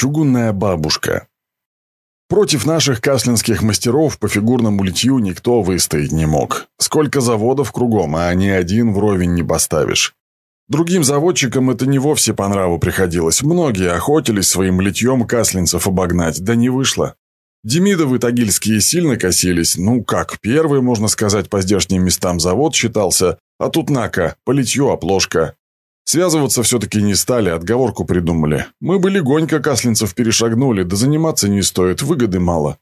Чугунная бабушка. Против наших каслинских мастеров по фигурному литью никто выстоять не мог. Сколько заводов кругом, а ни один вровень не поставишь. Другим заводчикам это не вовсе по нраву приходилось. Многие охотились своим литьем каслинцев обогнать, да не вышло. Демидовы тагильские сильно косились. Ну как, первый, можно сказать, по здешним местам завод считался, а тут нака, по литью оплошка. Связываться все-таки не стали, отговорку придумали. Мы бы легонько каслинцев перешагнули, да заниматься не стоит, выгоды мало.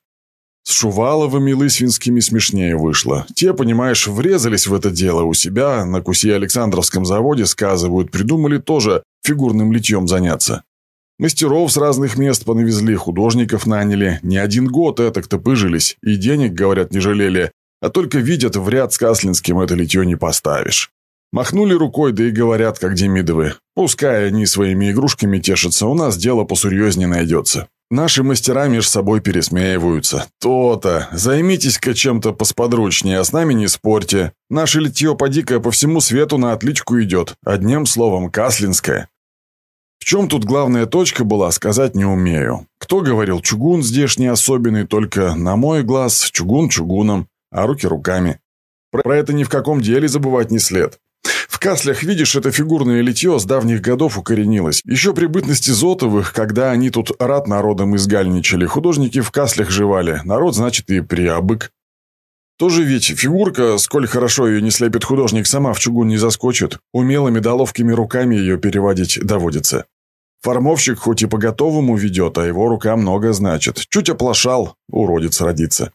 С Шуваловыми Лысвинскими смешнее вышло. Те, понимаешь, врезались в это дело у себя, на Кусе Александровском заводе, сказывают, придумали тоже фигурным литьем заняться. Мастеров с разных мест понавезли, художников наняли. Не один год этак-то пыжились, и денег, говорят, не жалели, а только видят, в ряд с Каслинским это литье не поставишь. Махнули рукой, да и говорят, как Демидовы. Пускай они своими игрушками тешатся, у нас дело посерьезнее найдется. Наши мастера меж собой пересмеиваются. То-то. Займитесь-ка чем-то посподручнее, а с нами не спорьте. Наше литье поди-ка по всему свету на отличку идет. Одним словом, каслинское. В чем тут главная точка была, сказать не умею. Кто говорил, чугун здешний особенный, только на мой глаз чугун чугуном, а руки руками. Про это ни в каком деле забывать не след. В каслях, видишь, это фигурное литье с давних годов укоренилось. Еще при бытности Зотовых, когда они тут рад народом изгальничали, художники в каслях жевали. Народ, значит, и приобык. Тоже ведь фигурка, сколь хорошо ее не слепит художник, сама в чугун не заскочит. Умелыми доловкими руками ее переводить доводится. Формовщик хоть и по-готовому ведет, а его рука много значит. Чуть оплошал, уродец родится.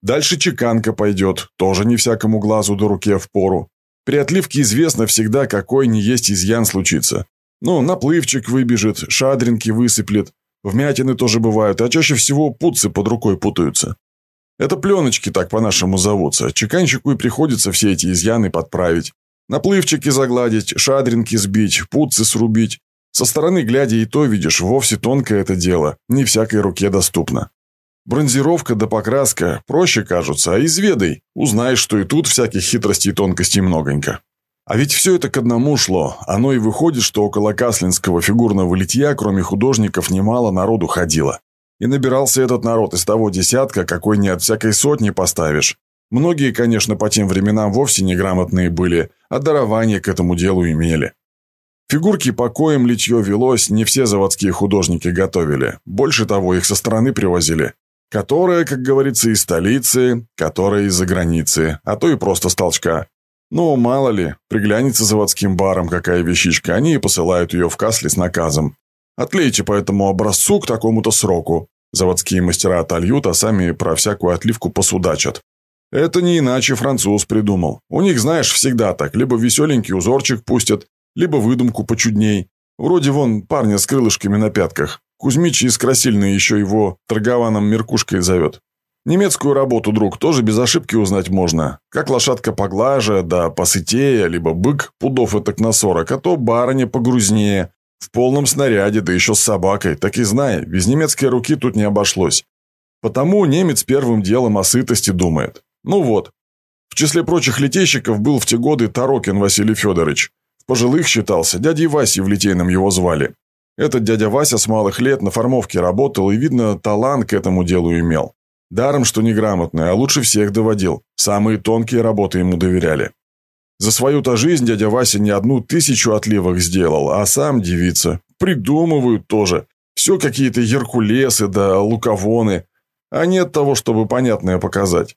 Дальше чеканка пойдет, тоже не всякому глазу до руке в пору. При отливке известно всегда, какой не есть изъян случится. Ну, наплывчик выбежит, шадринки высыплет. Вмятины тоже бывают, а чаще всего путцы под рукой путаются. Это пленочки так по-нашему зовутся. Чеканщику и приходится все эти изъяны подправить. Наплывчики загладить, шадринки сбить, путцы срубить. Со стороны глядя и то видишь, вовсе тонкое это дело, не всякой руке доступно. Бронзировка да покраска проще кажутся, а изведай, узнаешь, что и тут всяких хитростей и тонкостей многонько. А ведь все это к одному шло. Оно и выходит, что около каслинского фигурного литья, кроме художников, немало народу ходило. И набирался этот народ из того десятка, какой не от всякой сотни поставишь. Многие, конечно, по тем временам вовсе неграмотные были, а дарование к этому делу имели. Фигурки по коим литье велось, не все заводские художники готовили. Больше того, их со стороны привозили. Которая, как говорится, из столицы, которая из-за границы, а то и просто с толчка. Ну, мало ли, приглянется заводским баром какая вещичка, они и посылают ее в Касли с наказом. Отлейте по этому образцу к такому-то сроку. Заводские мастера отольют, а сами про всякую отливку посудачат. Это не иначе француз придумал. У них, знаешь, всегда так. Либо веселенький узорчик пустят, либо выдумку почудней. Вроде вон парня с крылышками на пятках. Кузьмич из Красильной еще его торгованом Меркушкой зовет. Немецкую работу, друг, тоже без ошибки узнать можно. Как лошадка поглаже, да посытее, либо бык пудов этак на сорок, а то барыня погрузнее. В полном снаряде, да еще с собакой. Так и знай, без немецкой руки тут не обошлось. Потому немец первым делом о сытости думает. Ну вот. В числе прочих литейщиков был в те годы Тарокин Василий Федорович. В пожилых считался, дядей Васей в Литейном его звали. Этот дядя Вася с малых лет на формовке работал и, видно, талант к этому делу имел. Даром, что неграмотный, а лучше всех доводил. Самые тонкие работы ему доверяли. За свою-то жизнь дядя Вася не одну тысячу отливок сделал, а сам девица. Придумывают тоже. Все какие-то Геркулесы да луковоны. А нет того, чтобы понятное показать.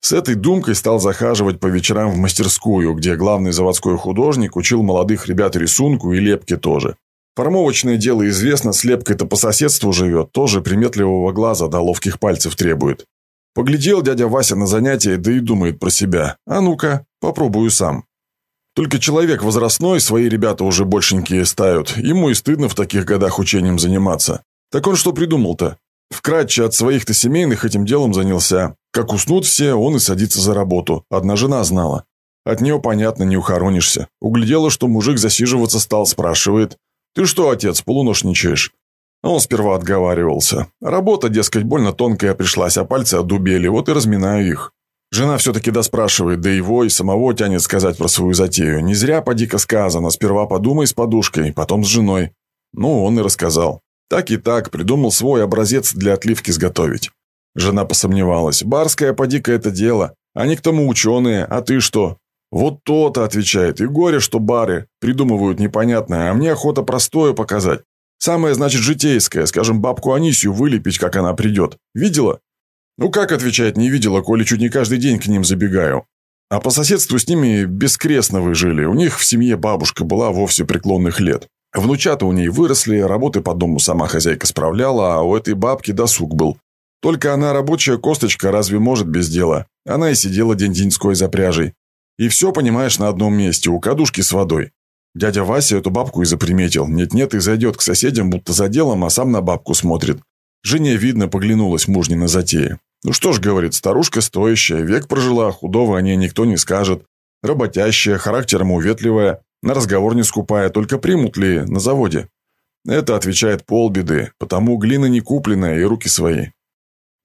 С этой думкой стал захаживать по вечерам в мастерскую, где главный заводской художник учил молодых ребят рисунку и лепке тоже. Формовочное дело известно, слепка-то по соседству живет, тоже приметливого глаза до ловких пальцев требует. Поглядел дядя Вася на занятие, да и думает про себя. А ну-ка, попробую сам. Только человек возрастной, свои ребята уже большенькие стают. Ему и стыдно в таких годах учением заниматься. Так он что придумал-то? Вкратче от своих-то семейных этим делом занялся. Как уснут все, он и садится за работу. Одна жена знала. От нее, понятно, не ухоронишься. Углядела, что мужик засиживаться стал, спрашивает. «Ты что, отец, полуношничаешь?» Он сперва отговаривался. Работа, дескать, больно тонкая пришлась, а пальцы одубели, вот и разминаю их. Жена все-таки доспрашивает, да его и самого тянет сказать про свою затею. Не зря поди-ка сказано, сперва подумай с подушкой, потом с женой. Ну, он и рассказал. Так и так, придумал свой образец для отливки сготовить. Жена посомневалась. Барская, поди-ка это дело. Они к тому ученые, а ты что? Вот то-то, отвечает. И горе, что бары придумывают непонятное, а мне охота простое показать. Самое, значит, житейское, скажем, бабку Анисию вылепить, как она придет. Видела? Ну как, отвечает, не видела, коли чуть не каждый день к ним забегаю. А по соседству с ними бескрестно жили. У них в семье бабушка была вовсе преклонных лет. Внучата у ней выросли, работы по дому сама хозяйка справляла, а у этой бабки досуг был. Только она рабочая косточка, разве может без дела? Она и сидела день-деньской за пряжей. И все, понимаешь, на одном месте, у кадушки с водой. Дядя Вася эту бабку и заприметил. Нет-нет, и зайдет к соседям, будто за делом, а сам на бабку смотрит. Жене, видно, поглянулась мужнина затея. Ну что ж, говорит, старушка стоящая, век прожила, худого о ней никто не скажет. Работящая, характером уветливая, на разговор не скупая, только примут ли на заводе? Это отвечает полбеды, потому глина не купленная и руки свои.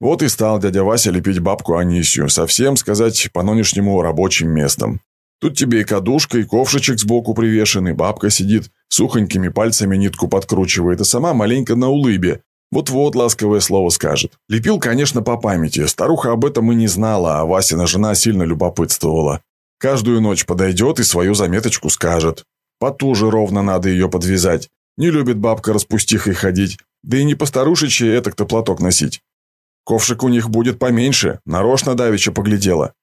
Вот и стал дядя Вася лепить бабку Анисию, совсем, сказать, по нынешнему рабочим местом. Тут тебе и кадушка, и ковшичек сбоку привешенный, бабка сидит, сухонькими пальцами нитку подкручивает, и сама маленько на улыбе, вот-вот ласковое слово скажет. Лепил, конечно, по памяти. Старуха об этом и не знала, а Васина жена сильно любопытствовала. Каждую ночь подойдет и свою заметочку скажет. Потуже ровно надо ее подвязать. Не любит бабка распустихой ходить. Да и не постарушечье этак-то платок носить. Ковшик у них будет поменьше, нарочно давеча поглядела.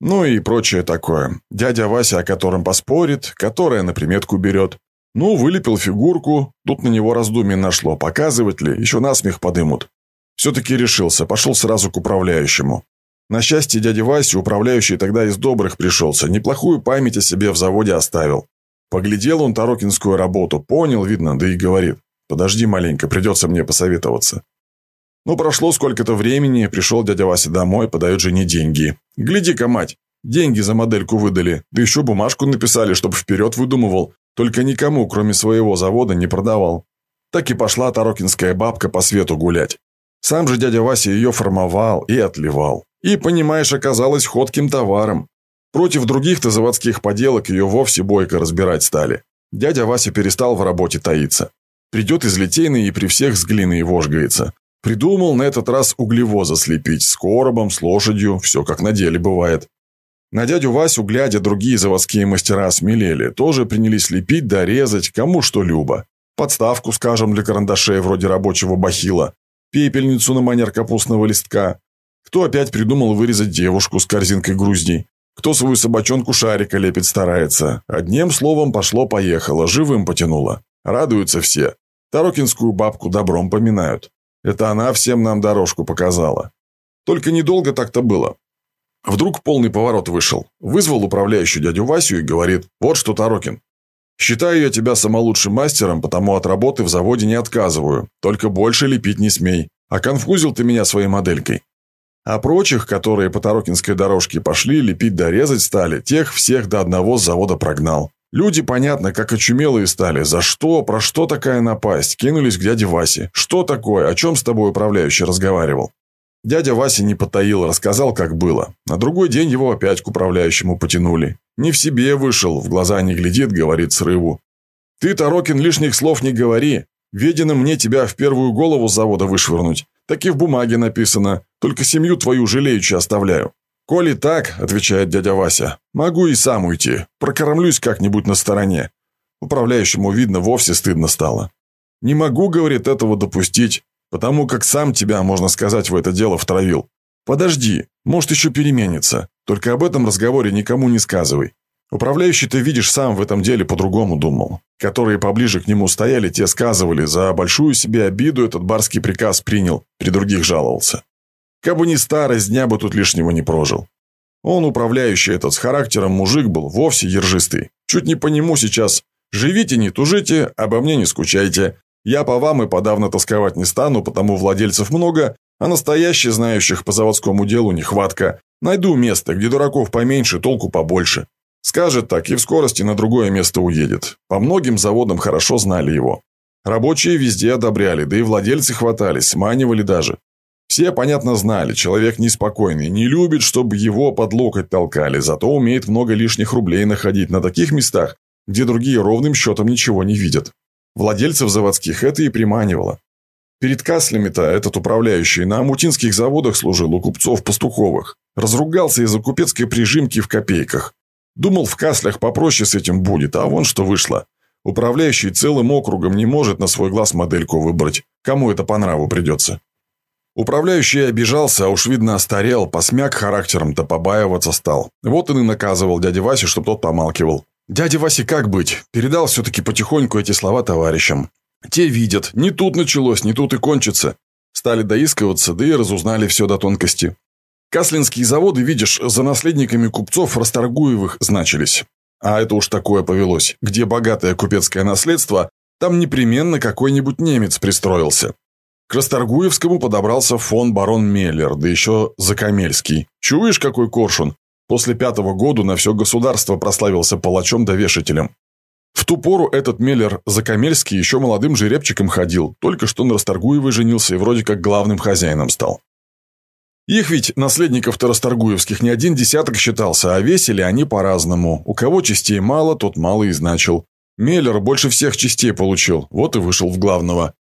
Ну и прочее такое. Дядя Вася, о котором поспорит, которая на приметку берет. Ну, вылепил фигурку, тут на него раздумье нашло, показывать ли, еще насмех подымут. Все-таки решился, пошел сразу к управляющему. На счастье дяди Васи управляющий тогда из добрых пришелся, неплохую память о себе в заводе оставил. Поглядел он Тарокинскую работу, понял, видно, да и говорит. Подожди маленько, придется мне посоветоваться. Ну, прошло сколько-то времени, пришел дядя Вася домой, подает жене деньги. Гляди-ка, мать, деньги за модельку выдали, да еще бумажку написали, чтобы вперед выдумывал, только никому, кроме своего завода, не продавал. Так и пошла тарокинская бабка по свету гулять. Сам же дядя Вася ее формовал и отливал. И, понимаешь, оказалось ходким товаром. Против других-то заводских поделок ее вовсе бойко разбирать стали. Дядя Вася перестал в работе таиться. Придет из литейной и при всех с глиной вожгается. Придумал на этот раз углевоза слепить, с коробом, с лошадью, все как на деле бывает. На дядю Васю, глядя, другие заводские мастера смелели, тоже принялись лепить да резать, кому что любо. Подставку, скажем, для карандашей вроде рабочего бахила, пепельницу на манер капустного листка. Кто опять придумал вырезать девушку с корзинкой груздей, кто свою собачонку шарика лепит старается. Одним словом, пошло-поехало, живым потянуло. Радуются все. Тарокинскую бабку добром поминают. Это она всем нам дорожку показала. Только недолго так-то было. Вдруг полный поворот вышел. Вызвал управляющий дядю Васю и говорит, вот что, Тарокин, считаю я тебя самолучшим мастером, потому от работы в заводе не отказываю, только больше лепить не смей. А конфузил ты меня своей моделькой. А прочих, которые по Тарокинской дорожке пошли, лепить да резать стали, тех всех до одного с завода прогнал. Люди, понятно, как очумелые стали. За что, про что такая напасть? Кинулись к дяде Васе. Что такое? О чем с тобой управляющий разговаривал? Дядя Вася не потаил, рассказал, как было. На другой день его опять к управляющему потянули. Не в себе вышел, в глаза не глядит, говорит срыву. «Ты, Тарокин, лишних слов не говори. Ведено мне тебя в первую голову с завода вышвырнуть. Так и в бумаге написано. Только семью твою жалеючи оставляю». «Коли так», — отвечает дядя Вася, — «могу и сам уйти. Прокормлюсь как-нибудь на стороне». Управляющему, видно, вовсе стыдно стало. «Не могу, — говорит, — этого допустить потому как сам тебя, можно сказать, в это дело втравил. Подожди, может еще переменится. Только об этом разговоре никому не сказывай. Управляющий ты видишь сам в этом деле по-другому думал. Которые поближе к нему стояли, те сказывали, за большую себе обиду этот барский приказ принял, при других жаловался. Кабы не старость, дня бы тут лишнего не прожил. Он, управляющий этот, с характером мужик был, вовсе ержистый. Чуть не по нему сейчас «Живите, не тужите, обо мне не скучайте. Я по вам и подавно тосковать не стану, потому владельцев много, а настоящих, знающих по заводскому делу, нехватка. Найду место, где дураков поменьше, толку побольше. Скажет так и в скорости на другое место уедет. По многим заводам хорошо знали его. Рабочие везде одобряли, да и владельцы хватались, сманивали даже. Все, понятно, знали, человек неспокойный, не любит, чтобы его под локоть толкали, зато умеет много лишних рублей находить на таких местах, где другие ровным счетом ничего не видят. Владельцев заводских это и приманивало. Перед Каслями-то этот управляющий на амутинских заводах служил у купцов-пастуховых. Разругался из-за купецкой прижимки в копейках. Думал, в Каслях попроще с этим будет, а вон что вышло. Управляющий целым округом не может на свой глаз модельку выбрать. Кому это по нраву придется? Управляющий обижался, а уж видно остарел, посмяк характером-то побаиваться стал. Вот он и наказывал дяде Васе, чтоб тот помалкивал. Дяде Васе как быть? Передал все-таки потихоньку эти слова товарищам. Те видят, не тут началось, не тут и кончится. Стали доискиваться, да и разузнали все до тонкости. Каслинские заводы, видишь, за наследниками купцов Расторгуевых значились. А это уж такое повелось. Где богатое купецкое наследство, там непременно какой-нибудь немец пристроился. К Расторгуевскому подобрался фон барон Меллер, да еще Закамельский. Чуешь, какой коршун? После пятого года на все государство прославился палачом-довешителем. В ту пору этот Меллер Закамельский еще молодым жеребчиком ходил, только что на Расторгуевой женился и вроде как главным хозяином стал. Их ведь, наследников-то Расторгуевских, не один десяток считался, а весили они по-разному. У кого частей мало, тот мало и значил. Меллер больше всех частей получил, вот и вышел в главного.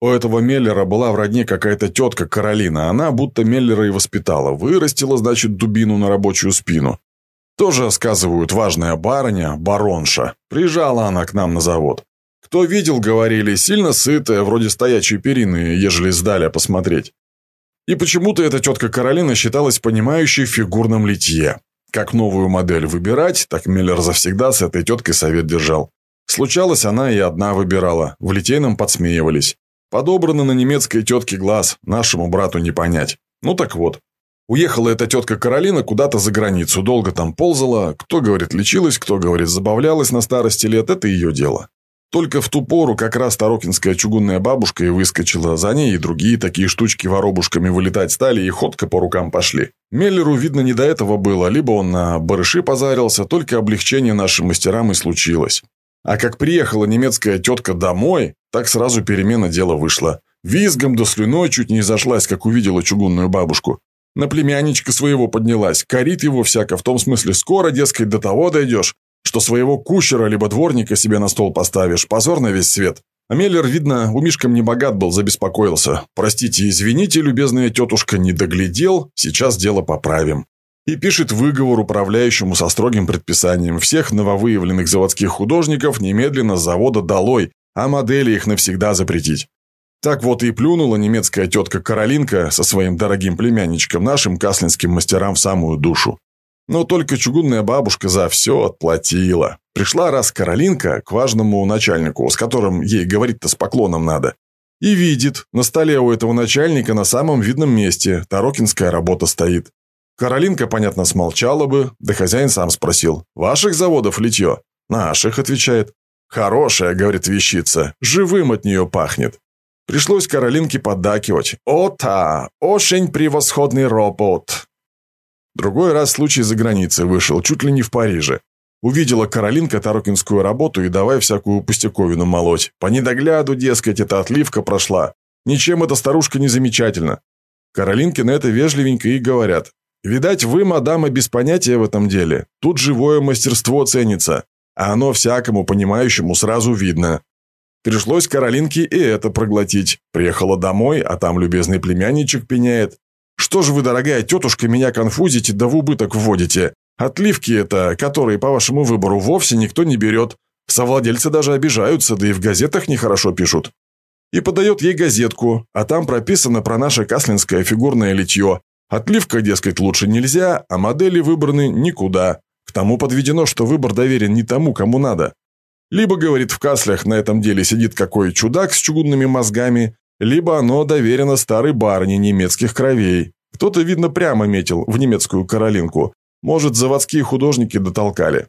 У этого Меллера была в родне какая-то тетка Каролина, она будто Меллера и воспитала, вырастила, значит, дубину на рабочую спину. Тоже, сказывают, важная барыня, баронша. Приезжала она к нам на завод. Кто видел, говорили, сильно сытая, вроде стоячей перины, ежели сдали посмотреть. И почему-то эта тетка Каролина считалась понимающей в фигурном литье. Как новую модель выбирать, так Миллер завсегда с этой теткой совет держал. Случалось, она и одна выбирала, в литейном подсмеивались. Подобрано на немецкой тетке глаз, нашему брату не понять. Ну так вот, Уехала эта тетка Каролина куда-то за границу, долго там ползала, кто, говорит, лечилась, кто, говорит, забавлялась на старости лет, это ее дело. Только в ту пору как раз Тарокинская чугунная бабушка и выскочила, за ней и другие такие штучки воробушками вылетать стали и ходка по рукам пошли. Меллеру, видно, не до этого было, либо он на барыши позарился, только облегчение нашим мастерам и случилось. А как приехала немецкая тетка домой, так сразу перемена дела вышла. Визгом до слюной чуть не зашлась, как увидела чугунную бабушку. На племянничка своего поднялась, корит его всяко, в том смысле, скоро, дескать, до того дойдешь, что своего кучера либо дворника себе на стол поставишь, позор на весь свет. А Меллер, видно, у Мишка не богат был, забеспокоился. Простите, извините, любезная тетушка, не доглядел, сейчас дело поправим. И пишет выговор управляющему со строгим предписанием всех нововыявленных заводских художников немедленно с завода долой, а модели их навсегда запретить. Так вот и плюнула немецкая тетка Каролинка со своим дорогим племянничком нашим каслинским мастерам в самую душу. Но только чугунная бабушка за все отплатила. Пришла раз Каролинка к важному начальнику, с которым ей говорить-то с поклоном надо. И видит, на столе у этого начальника на самом видном месте Тарокинская работа стоит. Каролинка, понятно, смолчала бы, да хозяин сам спросил. «Ваших заводов литье?» «Наших», отвечает. «Хорошая», — говорит вещица, — «живым от нее пахнет». Пришлось Каролинке поддакивать. «О-та! Очень превосходный робот!» Другой раз случай за границей вышел, чуть ли не в Париже. Увидела Каролинка Тарокинскую работу и давай всякую пустяковину молоть. По недогляду, дескать, эта отливка прошла. Ничем эта старушка не замечательна. Каролинке на это вежливенько и говорят. «Видать, вы, мадама, без понятия в этом деле. Тут живое мастерство ценится, а оно всякому понимающему сразу видно. Пришлось Каролинке и это проглотить. Приехала домой, а там любезный племянничек пеняет. «Что же вы, дорогая тетушка, меня конфузите да в убыток вводите? Отливки это, которые по вашему выбору вовсе никто не берет. Совладельцы даже обижаются, да и в газетах нехорошо пишут». И подает ей газетку, а там прописано про наше каслинское фигурное литье. Отливка, дескать, лучше нельзя, а модели выбраны никуда. К тому подведено, что выбор доверен не тому, кому надо. Либо, говорит, в каслях на этом деле сидит какой чудак с чугунными мозгами, либо оно доверено старой барыне немецких кровей. Кто-то, видно, прямо метил в немецкую Каролинку. Может, заводские художники дотолкали.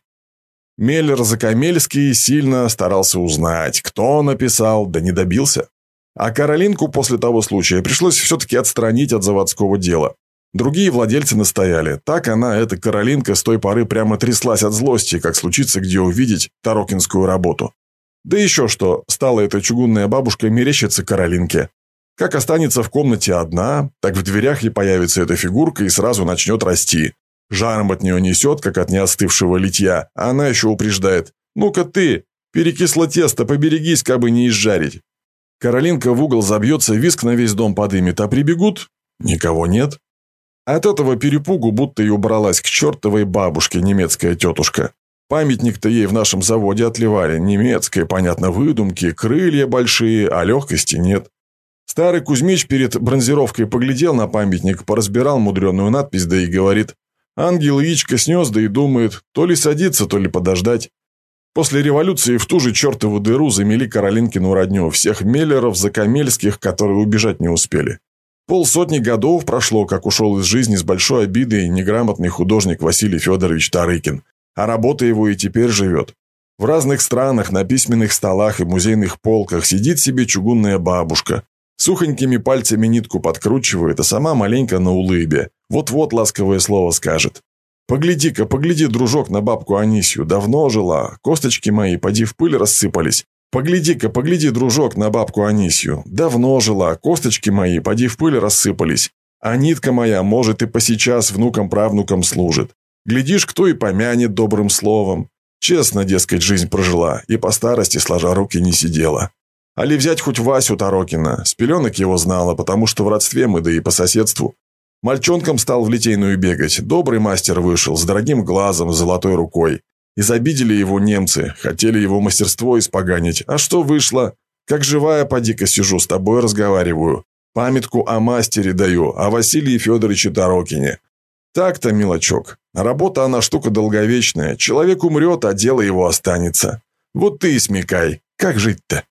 Меллер Закамельский сильно старался узнать, кто написал, да не добился. А Каролинку после того случая пришлось все-таки отстранить от заводского дела. Другие владельцы настояли. Так она, эта Каролинка, с той поры прямо тряслась от злости, как случится где увидеть Тарокинскую работу. Да еще что, стала эта чугунная бабушка мерещиться Каролинке. Как останется в комнате одна, так в дверях ей появится эта фигурка и сразу начнет расти. Жаром от нее несет, как от неостывшего литья, а она еще упреждает. «Ну-ка ты, Перекисло тесто, поберегись, кабы не изжарить. Каролинка в угол забьется, виск на весь дом подымет, а прибегут? Никого нет. От этого перепугу будто и убралась к чертовой бабушке немецкая тетушка. Памятник-то ей в нашем заводе отливали. Немецкая, понятно, выдумки, крылья большие, а легкости нет. Старый Кузьмич перед бронзировкой поглядел на памятник, поразбирал мудреную надпись, да и говорит. Ангел яичко снес, да и думает, то ли садиться, то ли подождать. После революции в ту же чертову дыру замели Каролинкину родню, всех Меллеров, Закамельских, которые убежать не успели. Полсотни годов прошло, как ушел из жизни с большой обидой неграмотный художник Василий Федорович Тарыкин а работа его и теперь живет. В разных странах на письменных столах и музейных полках сидит себе чугунная бабушка. Сухонькими пальцами нитку подкручивает, а сама маленько на улыбе. Вот-вот ласковое слово скажет. «Погляди-ка, погляди, дружок, на бабку Анисью. Давно жила. Косточки мои, поди в пыль рассыпались. Погляди-ка, погляди, дружок, на бабку Анисью. Давно жила. Косточки мои, поди в пыль рассыпались. А нитка моя, может, и по сейчас внукам-правнукам служит. Глядишь, кто и помянет добрым словом. Честно, дескать, жизнь прожила, и по старости, сложа руки, не сидела. Али взять хоть Васю Тарокина, с пеленок его знала, потому что в родстве мы, да и по соседству. Мальчонком стал в литейную бегать, добрый мастер вышел, с дорогим глазом, с золотой рукой. Изобидели его немцы, хотели его мастерство испоганить. А что вышло? Как живая поди-ка сижу, с тобой разговариваю. Памятку о мастере даю, о Василии Федоровиче Тарокине. Так-то, мелочок. Работа она штука долговечная. Человек умрет, а дело его останется. Вот ты и смекай. Как жить-то?